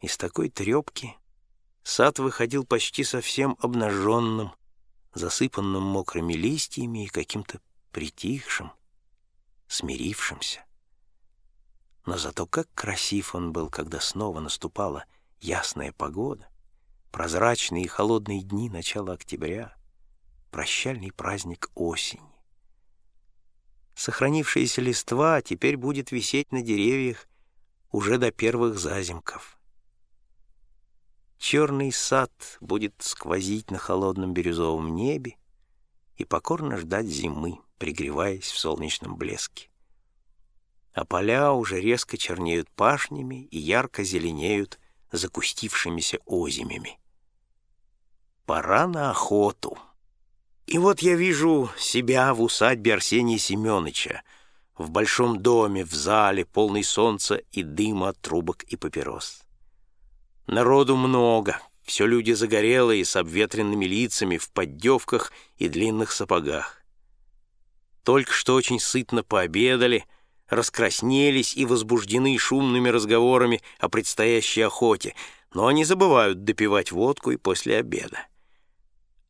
Из такой трепки сад выходил почти совсем обнаженным, засыпанным мокрыми листьями и каким-то притихшим, смирившимся. Но зато как красив он был, когда снова наступала ясная погода, прозрачные и холодные дни начала октября, прощальный праздник осени. Сохранившаяся листва теперь будет висеть на деревьях уже до первых зазимков. Черный сад будет сквозить на холодном бирюзовом небе и покорно ждать зимы, пригреваясь в солнечном блеске. А поля уже резко чернеют пашнями и ярко зеленеют закустившимися озимями. Пора на охоту. И вот я вижу себя в усадьбе Арсения Семеновича, в большом доме, в зале, полный солнца и дыма от трубок и папирос. Народу много, все люди загорелые, с обветренными лицами, в поддевках и длинных сапогах. Только что очень сытно пообедали, раскраснелись и возбуждены шумными разговорами о предстоящей охоте, но они забывают допивать водку и после обеда.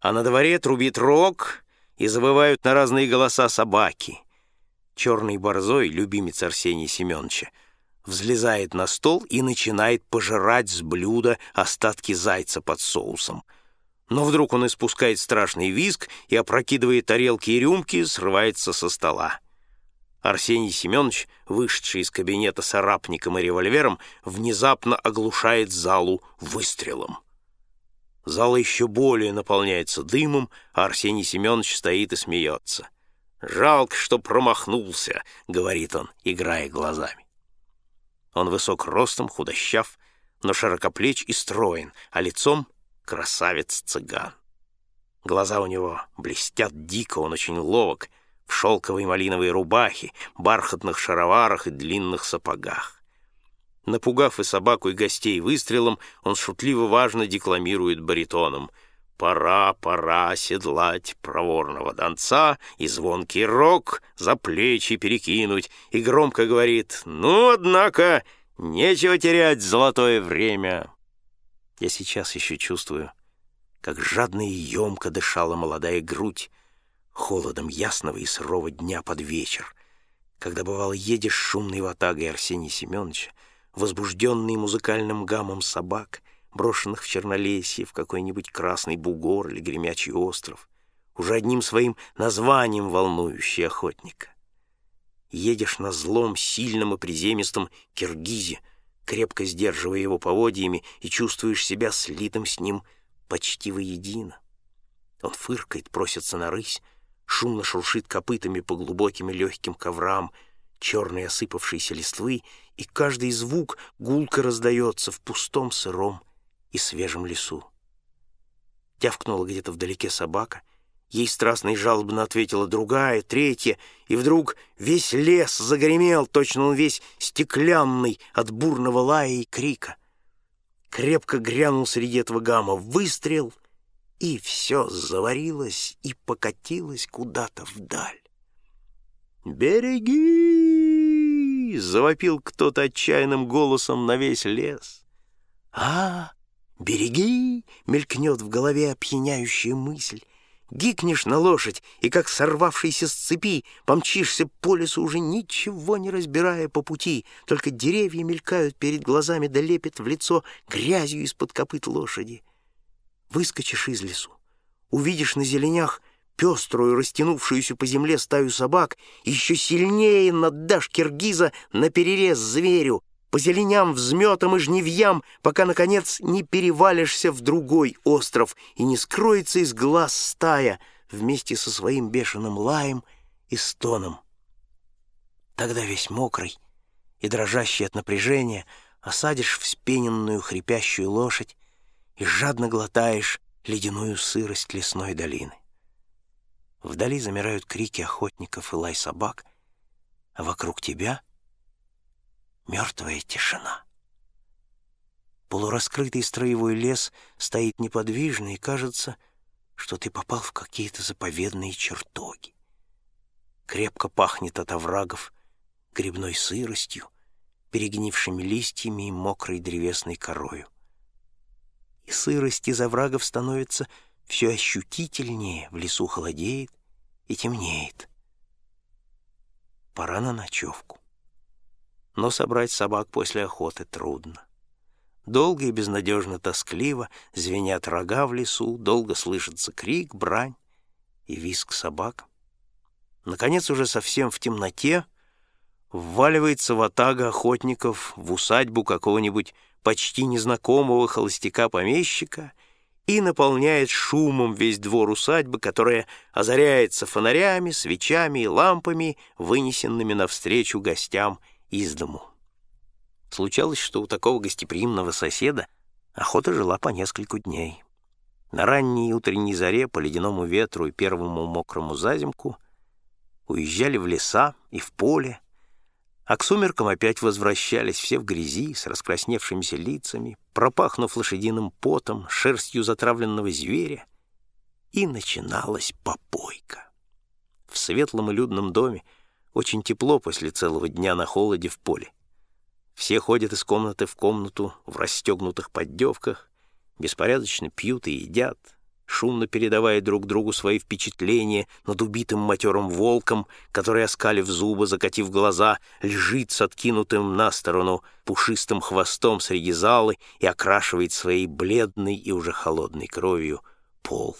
А на дворе трубит рог, и забывают на разные голоса собаки. Черный борзой, любимец Арсения Семеновича, взлезает на стол и начинает пожирать с блюда остатки зайца под соусом. Но вдруг он испускает страшный визг и, опрокидывая тарелки и рюмки, срывается со стола. Арсений Семенович, вышедший из кабинета с арапником и револьвером, внезапно оглушает залу выстрелом. Зал еще более наполняется дымом, а Арсений Семенович стоит и смеется. «Жалко, что промахнулся», — говорит он, играя глазами. Он высок ростом, худощав, но широкоплеч и строен, а лицом — красавец-цыган. Глаза у него блестят дико, он очень ловок, в шелковой малиновой рубахе, бархатных шароварах и длинных сапогах. Напугав и собаку, и гостей выстрелом, он шутливо важно декламирует баритоном — Пора, пора седлать проворного донца и звонкий рог за плечи перекинуть, и громко говорит «Ну, однако, нечего терять золотое время». Я сейчас еще чувствую, как жадно и емко дышала молодая грудь холодом ясного и сырого дня под вечер, когда, бывало, едешь шумной ватагой Арсения Семеновича, возбужденный музыкальным гамом собак — брошенных в Чернолесье, в какой-нибудь Красный Бугор или Гремячий остров, уже одним своим названием волнующий охотника. Едешь на злом, сильном и приземистом Киргизе, крепко сдерживая его поводьями, и чувствуешь себя слитым с ним почти воедино. Он фыркает, просится на рысь, шумно шуршит копытами по глубоким и легким коврам, черной осыпавшейся листвы, и каждый звук гулко раздается в пустом сыром и свежем лесу. Тявкнула где-то вдалеке собака, ей страстно и жалобно ответила другая, третья, и вдруг весь лес загремел, точно он весь стеклянный от бурного лая и крика. Крепко грянул среди этого гамма выстрел, и все заварилось и покатилось куда-то вдаль. «Береги!» — завопил кто-то отчаянным голосом на весь лес. «А, «Береги!» — мелькнет в голове опьяняющая мысль. Гикнешь на лошадь, и, как сорвавшийся с цепи, помчишься по лесу, уже ничего не разбирая по пути, только деревья мелькают перед глазами, да лепят в лицо грязью из-под копыт лошади. Выскочишь из лесу, увидишь на зеленях пеструю, растянувшуюся по земле стаю собак, еще сильнее наддашь киргиза на перерез зверю, по зеленям, взметам и жневьям, пока, наконец, не перевалишься в другой остров и не скроется из глаз стая вместе со своим бешеным лаем и стоном. Тогда весь мокрый и дрожащий от напряжения осадишь вспененную хрипящую лошадь и жадно глотаешь ледяную сырость лесной долины. Вдали замирают крики охотников и лай собак, а вокруг тебя — мертвая тишина. Полураскрытый строевой лес стоит неподвижно, и кажется, что ты попал в какие-то заповедные чертоги. Крепко пахнет от оврагов грибной сыростью, перегнившими листьями и мокрой древесной корою. И сырость из оврагов становится все ощутительнее, в лесу холодеет и темнеет. Пора на ночевку. Но собрать собак после охоты трудно. Долго и безнадежно тоскливо звенят рога в лесу, долго слышится крик, брань и визг собак. Наконец, уже совсем в темноте, вваливается ватага охотников в усадьбу какого-нибудь почти незнакомого холостяка-помещика и наполняет шумом весь двор усадьбы, которая озаряется фонарями, свечами и лампами, вынесенными навстречу гостям из дому. Случалось, что у такого гостеприимного соседа охота жила по нескольку дней. На ранней утренней заре по ледяному ветру и первому мокрому зазимку уезжали в леса и в поле, а к сумеркам опять возвращались все в грязи, с раскрасневшимися лицами, пропахнув лошадиным потом, шерстью затравленного зверя, и начиналась попойка. В светлом и людном доме очень тепло после целого дня на холоде в поле. Все ходят из комнаты в комнату в расстегнутых поддевках, беспорядочно пьют и едят, шумно передавая друг другу свои впечатления над убитым матерым волком, который, оскалив зубы, закатив глаза, лежит с откинутым на сторону пушистым хвостом среди залы и окрашивает своей бледной и уже холодной кровью пол.